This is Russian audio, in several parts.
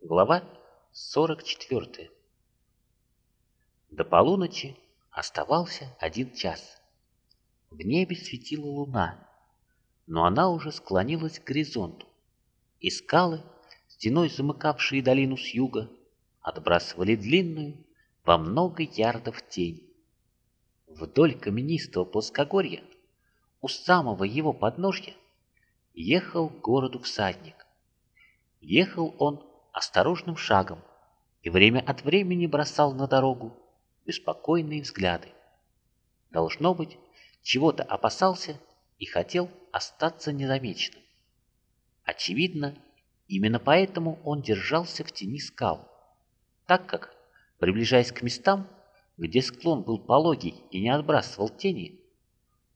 Глава 44 До полуночи оставался один час. В небе светила луна, но она уже склонилась к горизонту, и скалы, стеной замыкавшие долину с юга, отбрасывали длинную во много ярдов тень. Вдоль каменистого плоскогорья, у самого его подножья, ехал к городу всадник. Ехал он осторожным шагом и время от времени бросал на дорогу беспокойные взгляды. Должно быть, чего-то опасался и хотел остаться незамеченным. Очевидно, именно поэтому он держался в тени скал, так как, приближаясь к местам, где склон был пологий и не отбрасывал тени,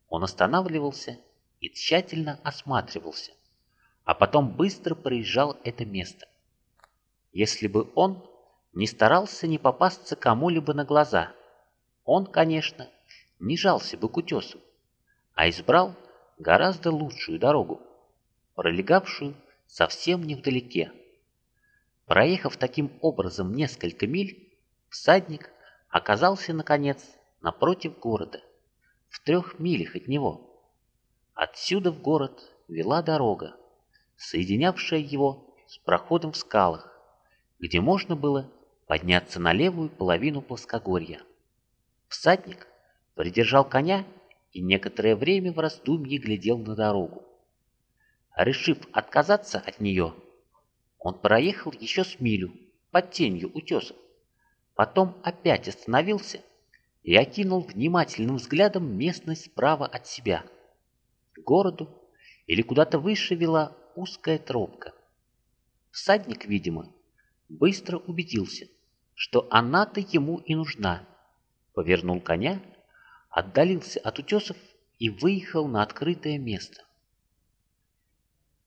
он останавливался и тщательно осматривался, а потом быстро проезжал это место если бы он не старался не попасться кому-либо на глаза. Он, конечно, не жался бы к утесу, а избрал гораздо лучшую дорогу, пролегавшую совсем невдалеке. Проехав таким образом несколько миль, всадник оказался, наконец, напротив города, в трех милях от него. Отсюда в город вела дорога, соединявшая его с проходом в скалах, где можно было подняться на левую половину плоскогорья. Всадник придержал коня и некоторое время в раздумье глядел на дорогу. Решив отказаться от нее, он проехал еще с милю под тенью утесов, потом опять остановился и окинул внимательным взглядом местность справа от себя. К городу или куда-то выше вела узкая тропка. Всадник, видимо, быстро убедился, что она-то ему и нужна. Повернул коня, отдалился от утесов и выехал на открытое место.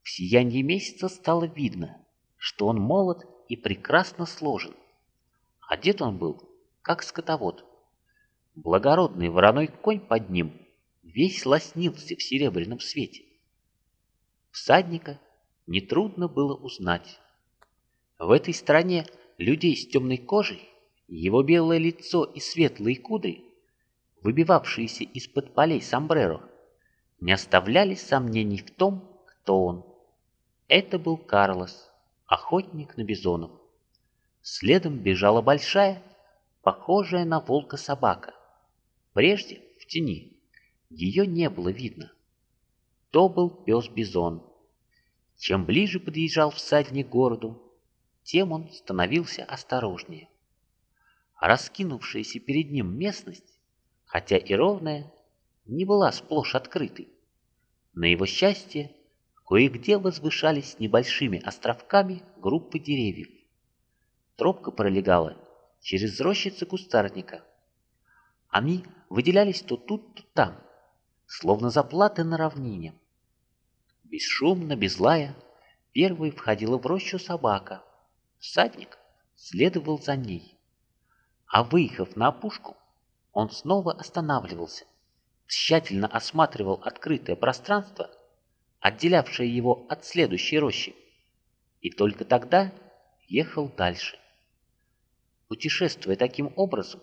В сиянии месяца стало видно, что он молод и прекрасно сложен. Одет он был, как скотовод. Благородный вороной конь под ним весь лоснился в серебряном свете. Всадника нетрудно было узнать. В этой стране людей с темной кожей, его белое лицо и светлые кудри, выбивавшиеся из-под полей сомбреро, не оставляли сомнений в том, кто он. Это был Карлос, охотник на бизонов. Следом бежала большая, похожая на волка собака. Прежде, в тени, ее не было видно. То был пес-бизон. Чем ближе подъезжал всадник к городу, тем он становился осторожнее. Раскинувшаяся перед ним местность, хотя и ровная, не была сплошь открытой. На его счастье, кое-где возвышались небольшими островками группы деревьев. Тропка пролегала через рощицы кустарника. Они выделялись то тут, то там, словно заплаты на равнине. Бесшумно, без лая, первой входила в рощу собака — Всадник следовал за ней. А выехав на опушку, он снова останавливался, тщательно осматривал открытое пространство, отделявшее его от следующей рощи, и только тогда ехал дальше. Путешествуя таким образом,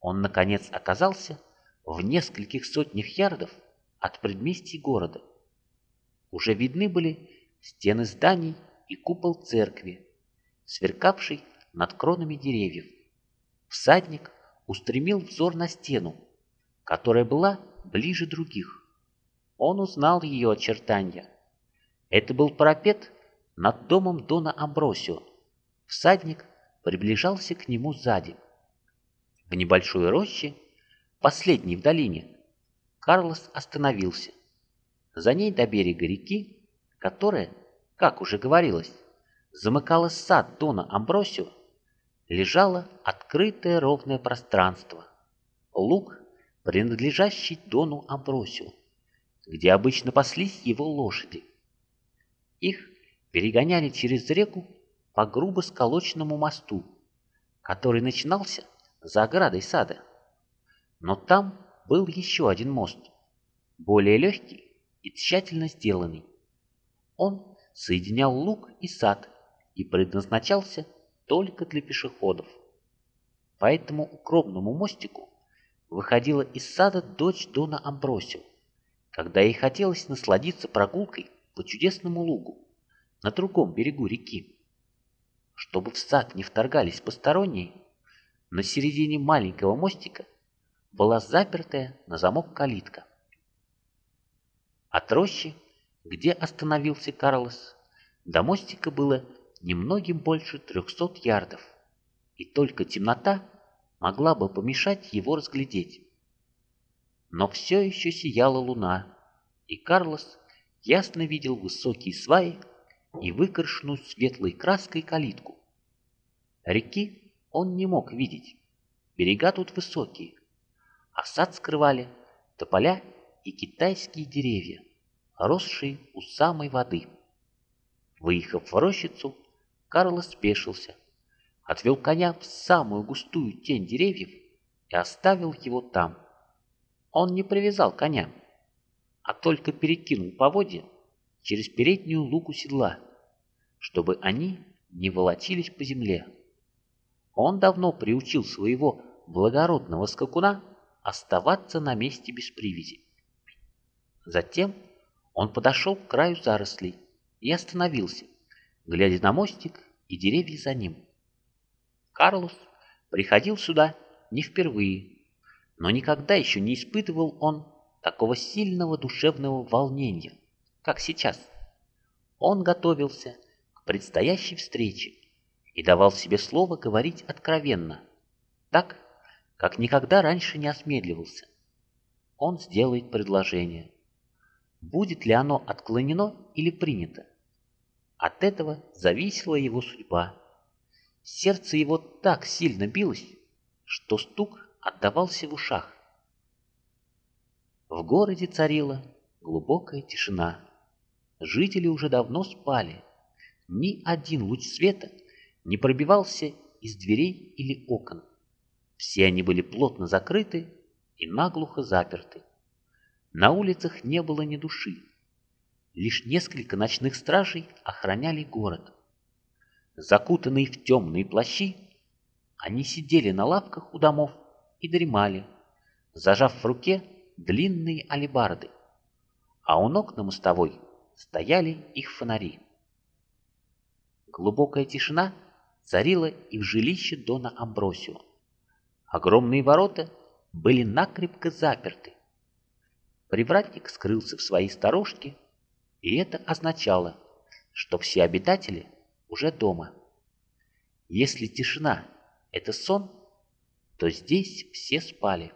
он, наконец, оказался в нескольких сотнях ярдов от предместий города. Уже видны были стены зданий и купол церкви, сверкавший над кронами деревьев. Всадник устремил взор на стену, которая была ближе других. Он узнал ее очертания. Это был парапет над домом Дона Амбросио. Всадник приближался к нему сзади. В небольшой роще, последней в долине, Карлос остановился. За ней до берега реки, которая, как уже говорилось, замыкала сад Дона Амбросио, лежало открытое ровное пространство, луг, принадлежащий Дону Амбросио, где обычно паслись его лошади. Их перегоняли через реку по грубо сколоченному мосту, который начинался за оградой сада. Но там был еще один мост, более легкий и тщательно сделанный. Он соединял луг и сад и предназначался только для пешеходов. По этому укромному мостику выходила из сада дочь Дона Амбросио, когда ей хотелось насладиться прогулкой по чудесному лугу на другом берегу реки. Чтобы в сад не вторгались посторонние, на середине маленького мостика была запертая на замок калитка. От рощи, где остановился Карлос, до мостика было немногим больше трехсот ярдов, и только темнота могла бы помешать его разглядеть. Но все еще сияла луна, и Карлос ясно видел высокие сваи и выкрашенную светлой краской калитку. Реки он не мог видеть, берега тут высокие, а сад скрывали тополя и китайские деревья, росшие у самой воды. Выехав в рощицу, Карлос спешился, отвел коня в самую густую тень деревьев и оставил его там. Он не привязал коня, а только перекинул поводья через переднюю луку седла, чтобы они не волочились по земле. Он давно приучил своего благородного скакуна оставаться на месте без привязи. Затем он подошел к краю зарослей и остановился, глядя на мостик и деревья за ним. Карлос приходил сюда не впервые, но никогда еще не испытывал он такого сильного душевного волнения, как сейчас. Он готовился к предстоящей встрече и давал себе слово говорить откровенно, так, как никогда раньше не осмеливался. Он сделает предложение. Будет ли оно отклонено или принято? От этого зависела его судьба. Сердце его так сильно билось, что стук отдавался в ушах. В городе царила глубокая тишина. Жители уже давно спали. Ни один луч света не пробивался из дверей или окон. Все они были плотно закрыты и наглухо заперты. На улицах не было ни души. Лишь несколько ночных стражей охраняли город. Закутанные в темные плащи, они сидели на лавках у домов и дремали, зажав в руке длинные алебарды, а у ног на мостовой стояли их фонари. Глубокая тишина царила и в жилище Дона Амбросио. Огромные ворота были накрепко заперты. Привратник скрылся в своей сторожке, и это означало, что все обитатели уже дома. Если тишина — это сон, то здесь все спали.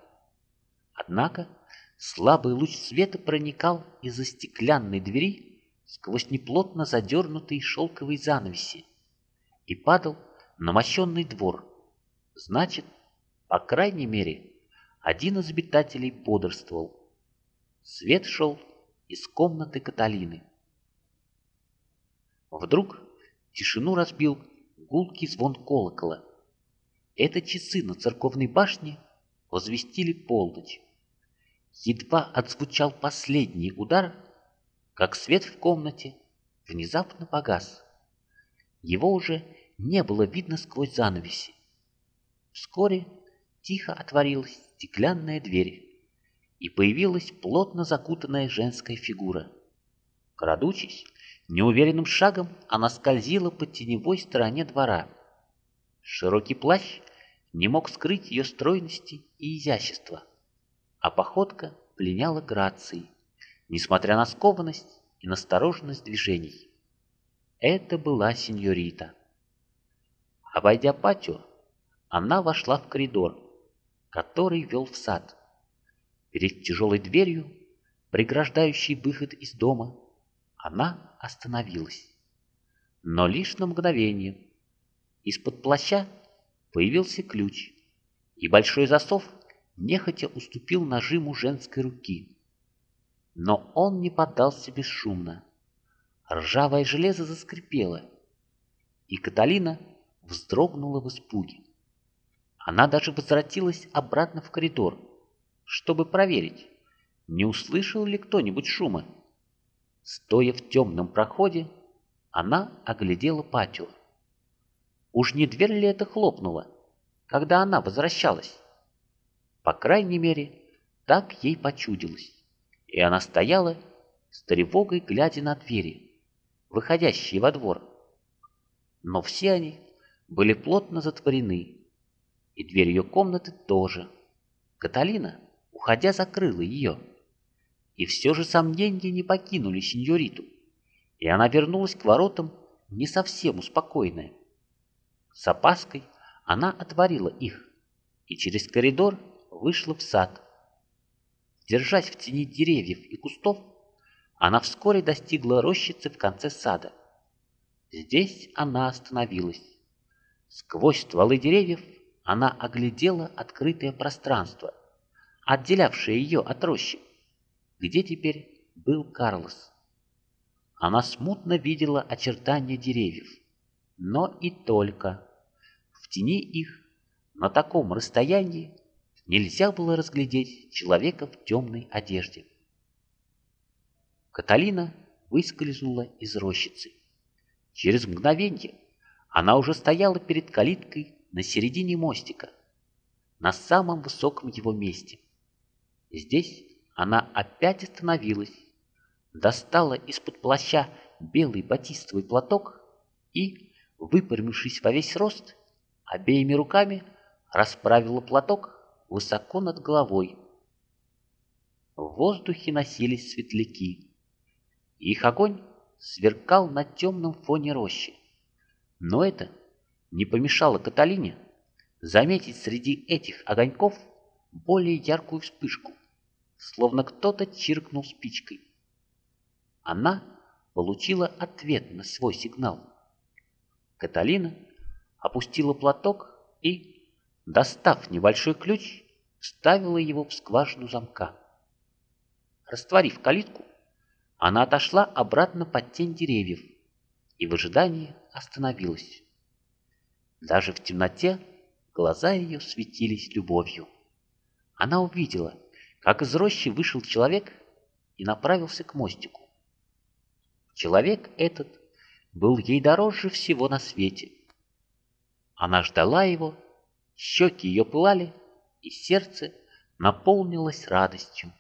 Однако слабый луч света проникал из-за стеклянной двери сквозь неплотно задернутые шелковые занавеси и падал на мощенный двор. Значит, по крайней мере, один из обитателей бодрствовал. Свет шел из комнаты Каталины. Вдруг тишину разбил гулкий звон колокола. Это часы на церковной башне возвестили полночь. Едва отзвучал последний удар, как свет в комнате внезапно погас. Его уже не было видно сквозь занавеси. Вскоре тихо отворилась стеклянная дверь, и появилась плотно закутанная женская фигура. Крадучись, неуверенным шагом она скользила по теневой стороне двора. Широкий плащ не мог скрыть ее стройности и изящества, а походка пленяла грацией, несмотря на скованность и настороженность движений. Это была сеньорита. Обойдя патио, она вошла в коридор, который вел в сад. Перед тяжелой дверью, преграждающей выход из дома, она остановилась. Но лишь на мгновение. Из-под плаща появился ключ, и большой засов нехотя уступил нажиму женской руки. Но он не поддался бесшумно. Ржавое железо заскрипело, и Каталина вздрогнула в испуге. Она даже возвратилась обратно в коридор, чтобы проверить, не услышал ли кто-нибудь шума. Стоя в темном проходе, она оглядела патио. Уж не дверь ли это хлопнула, когда она возвращалась? По крайней мере, так ей почудилось, и она стояла с тревогой, глядя на двери, выходящие во двор. Но все они были плотно затворены, и дверь ее комнаты тоже. Каталина, уходя, закрыла ее. И все же сомнения не покинули сеньориту, и она вернулась к воротам не совсем успокоенная. С опаской она отворила их и через коридор вышла в сад. Держась в тени деревьев и кустов, она вскоре достигла рощицы в конце сада. Здесь она остановилась. Сквозь стволы деревьев она оглядела открытое пространство, отделявшее ее от рощи, где теперь был Карлос. Она смутно видела очертания деревьев, но и только. В тени их, на таком расстоянии, нельзя было разглядеть человека в темной одежде. Каталина выскользнула из рощицы. Через мгновенье она уже стояла перед калиткой на середине мостика, на самом высоком его месте. Здесь она опять остановилась, достала из-под плаща белый батистовый платок и, выпрямившись во весь рост, обеими руками расправила платок высоко над головой. В воздухе носились светляки. Их огонь сверкал на темном фоне рощи. Но это не помешало Каталине заметить среди этих огоньков более яркую вспышку, словно кто-то чиркнул спичкой. Она получила ответ на свой сигнал. Каталина опустила платок и, достав небольшой ключ, вставила его в скважину замка. Растворив калитку, она отошла обратно под тень деревьев и в ожидании остановилась. Даже в темноте глаза ее светились любовью. Она увидела, как из рощи вышел человек и направился к мостику. Человек этот был ей дороже всего на свете. Она ждала его, щеки ее пылали, и сердце наполнилось радостью.